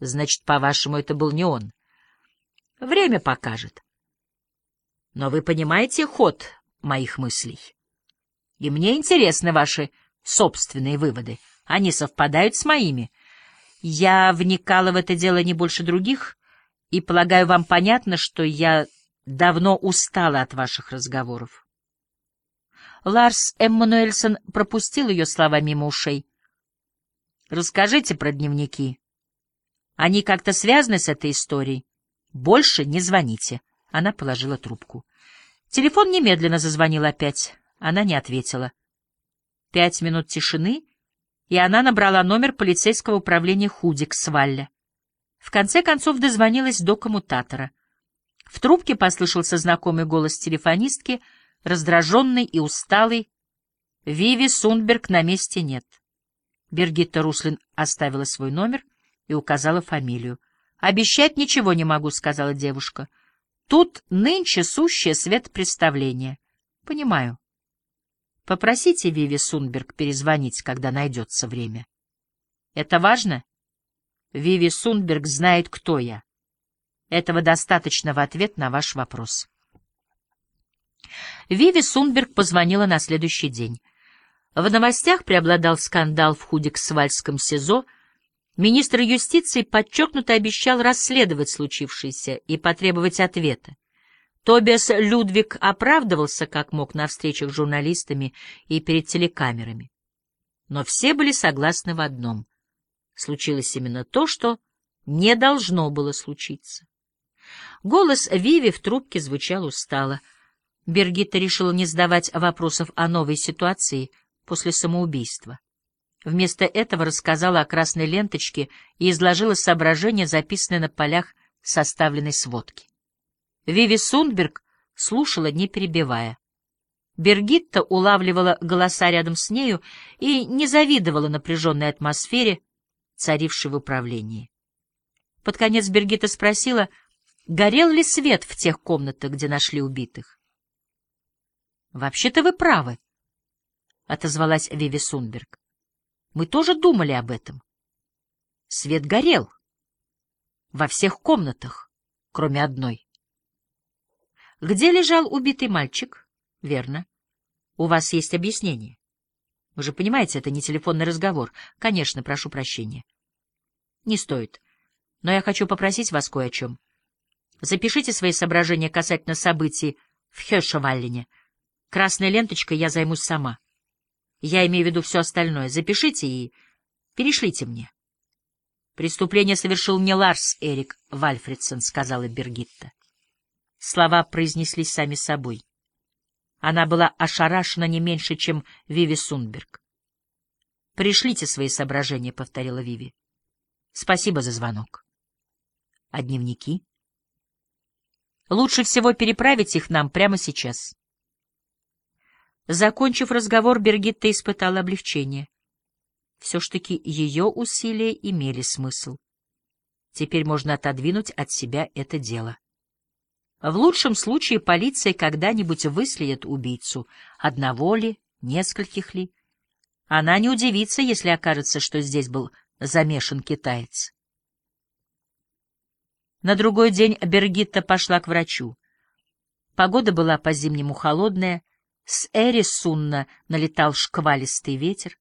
Значит, по-вашему, это был не он. Время покажет. Но вы понимаете ход моих мыслей. И мне интересны ваши собственные выводы. Они совпадают с моими. Я вникала в это дело не больше других, и, полагаю, вам понятно, что я давно устала от ваших разговоров. Ларс Эммануэльсон пропустил ее слова мимо ушей. «Расскажите про дневники. Они как-то связаны с этой историей. Больше не звоните». Она положила трубку. Телефон немедленно зазвонил опять. Она не ответила. Пять минут тишины, и она набрала номер полицейского управления Худик Свалля. В конце концов дозвонилась до коммутатора. В трубке послышался знакомый голос телефонистки, раздраженный и усталый. Виви Сунберг на месте нет. Бергитта Руслин оставила свой номер и указала фамилию. «Обещать ничего не могу», — сказала девушка. «Тут нынче сущее свет представления. Понимаю. Попросите Виви Сунберг перезвонить, когда найдется время. Это важно? Виви Сунберг знает, кто я. Этого достаточно в ответ на ваш вопрос. Виви Сунберг позвонила на следующий день. В новостях преобладал скандал в Худик-Свальском СИЗО. Министр юстиции подчеркнуто обещал расследовать случившееся и потребовать ответа. Тобиас Людвиг оправдывался как мог на встречах с журналистами и перед телекамерами. Но все были согласны в одном. Случилось именно то, что не должно было случиться. Голос Виви в трубке звучал устало. Бергитта решила не задавать вопросов о новой ситуации после самоубийства. Вместо этого рассказала о красной ленточке и изложила соображения, записанные на полях составленной сводки. Виви Сундберг слушала, не перебивая. Бергитта улавливала голоса рядом с нею и не завидовала напряженной атмосфере, царившей в управлении. Под конец Бергитта спросила, горел ли свет в тех комнатах, где нашли убитых. — Вообще-то вы правы, — отозвалась Виви Сунберг. — Мы тоже думали об этом. Свет горел во всех комнатах, кроме одной. Где лежал убитый мальчик? Верно. У вас есть объяснение. Вы же понимаете, это не телефонный разговор. Конечно, прошу прощения. Не стоит. Но я хочу попросить вас кое о чем. Запишите свои соображения касательно событий в Хешеваллине. Красной ленточкой я займусь сама. Я имею в виду все остальное. Запишите и перешлите мне. Преступление совершил не Ларс Эрик Вальфредсон, сказала Бергитта. Слова произнеслись сами собой. Она была ошарашена не меньше, чем Виви Сунберг. «Пришлите свои соображения», — повторила Виви. «Спасибо за звонок». «А дневники?» «Лучше всего переправить их нам прямо сейчас». Закончив разговор, Бергитта испытала облегчение. Все ж таки ее усилия имели смысл. Теперь можно отодвинуть от себя это дело. В лучшем случае полиция когда-нибудь выследит убийцу, одного ли, нескольких ли. Она не удивится, если окажется, что здесь был замешан китаец. На другой день Бергитта пошла к врачу. Погода была по-зимнему холодная, с Эрисунна налетал шквалистый ветер.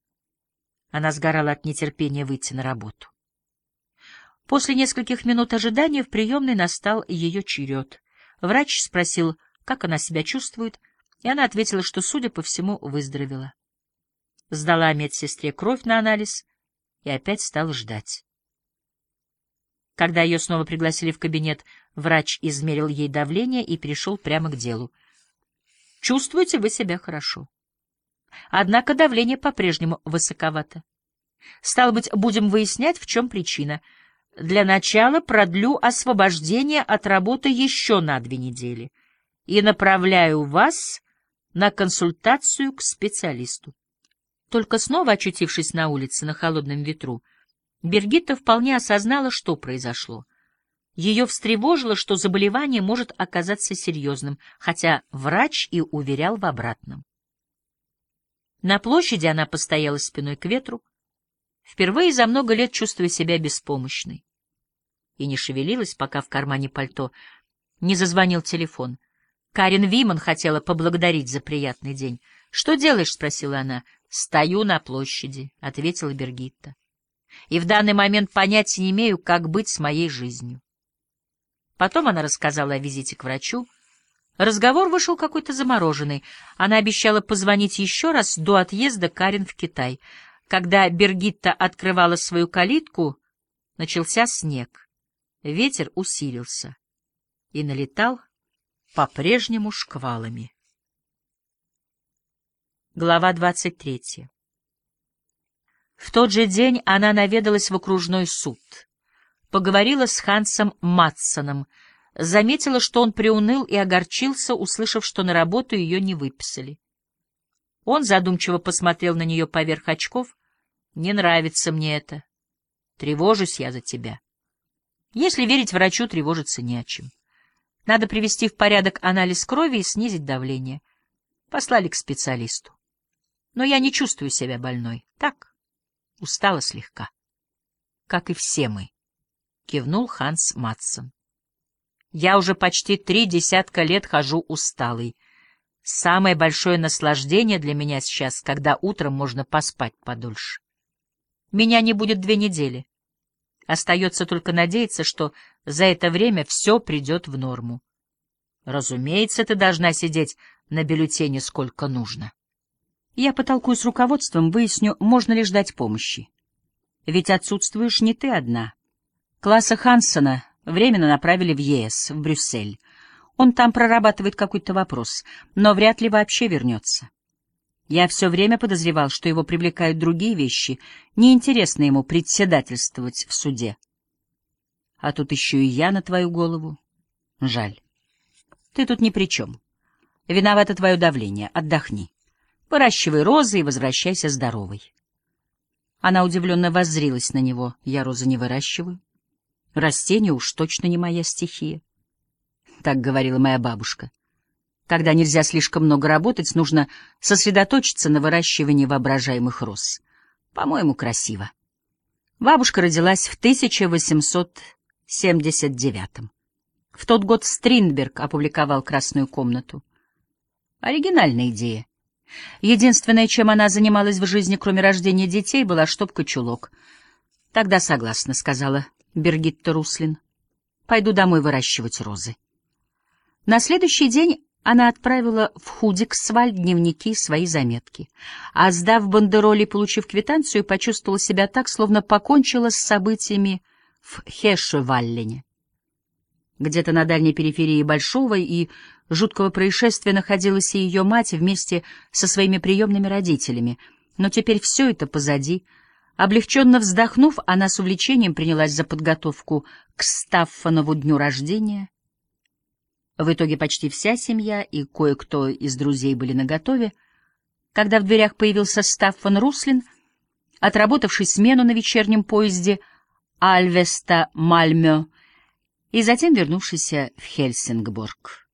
Она сгорала от нетерпения выйти на работу. После нескольких минут ожидания в приемной настал ее черед. Врач спросил, как она себя чувствует, и она ответила, что, судя по всему, выздоровела. Сдала медсестре кровь на анализ и опять стала ждать. Когда ее снова пригласили в кабинет, врач измерил ей давление и перешел прямо к делу. «Чувствуете вы себя хорошо. Однако давление по-прежнему высоковато. Стало быть, будем выяснять, в чем причина — для начала продлю освобождение от работы еще на две недели и направляю вас на консультацию к специалисту. Только снова очутившись на улице на холодном ветру, Бергитта вполне осознала, что произошло. Ее встревожило, что заболевание может оказаться серьезным, хотя врач и уверял в обратном. На площади она постояла спиной к ветру, впервые за много лет чувствуя себя беспомощной. и не шевелилась, пока в кармане пальто не зазвонил телефон. Карин Виман хотела поблагодарить за приятный день. «Что делаешь?» — спросила она. «Стою на площади», — ответила Бергитта. «И в данный момент понятия не имею, как быть с моей жизнью». Потом она рассказала о визите к врачу. Разговор вышел какой-то замороженный. Она обещала позвонить еще раз до отъезда Карин в Китай. Когда Бергитта открывала свою калитку, начался снег. Ветер усилился и налетал по-прежнему шквалами. Глава двадцать третья. В тот же день она наведалась в окружной суд. Поговорила с Хансом Матсоном, заметила, что он приуныл и огорчился, услышав, что на работу ее не выписали. Он задумчиво посмотрел на нее поверх очков. «Не нравится мне это. Тревожусь я за тебя». Если верить врачу, тревожиться не о чем. Надо привести в порядок анализ крови и снизить давление. Послали к специалисту. Но я не чувствую себя больной. Так, устала слегка. Как и все мы, — кивнул Ханс Матсон. Я уже почти три десятка лет хожу усталый. Самое большое наслаждение для меня сейчас, когда утром можно поспать подольше. Меня не будет две недели. Остается только надеяться, что за это время все придет в норму. Разумеется, ты должна сидеть на бюллетене сколько нужно. Я потолкую с руководством, выясню, можно ли ждать помощи. Ведь отсутствуешь не ты одна. Класса Хансона временно направили в ЕС, в Брюссель. Он там прорабатывает какой-то вопрос, но вряд ли вообще вернется. Я все время подозревал, что его привлекают другие вещи, неинтересно ему председательствовать в суде. А тут еще и я на твою голову. Жаль. Ты тут ни при чем. Виновато твое давление. Отдохни. Выращивай розы и возвращайся здоровой. Она удивленно воззрилась на него. Я розы не выращиваю. Растения уж точно не моя стихия. Так говорила моя бабушка. Когда нельзя слишком много работать, нужно сосредоточиться на выращивании воображаемых роз. По-моему, красиво. Бабушка родилась в 1879 -м. В тот год Стринберг опубликовал «Красную комнату». Оригинальная идея. Единственное, чем она занималась в жизни, кроме рождения детей, была штопка чулок. «Тогда согласна», — сказала Бергитта Руслин. «Пойду домой выращивать розы». На следующий день она отправила в Худиксваль дневники и свои заметки. А сдав бандероли и получив квитанцию, почувствовала себя так, словно покончила с событиями в Хешеваллене. Где-то на дальней периферии большого и жуткого происшествия находилась и ее мать вместе со своими приемными родителями. Но теперь все это позади. Облегченно вздохнув, она с увлечением принялась за подготовку к Стаффанову дню рождения. В итоге почти вся семья и кое-кто из друзей были наготове. Когда в дверях появился Стаффан Руслин, отработавший смену на вечернем поезде Альвеста-Мальмё, и затем вернувшийся в Хельсингборг.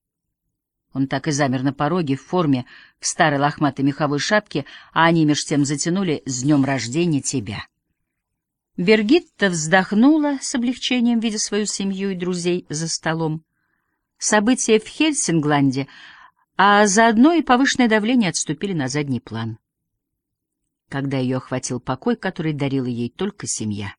Он так и замер на пороге в форме, в старой лохматой меховой шапке, а они меж тем затянули «С днем рождения тебя». Бергитта вздохнула с облегчением, видя свою семью и друзей за столом. События в Хельсингланде, а заодно и повышенное давление отступили на задний план. Когда ее охватил покой, который дарила ей только семья.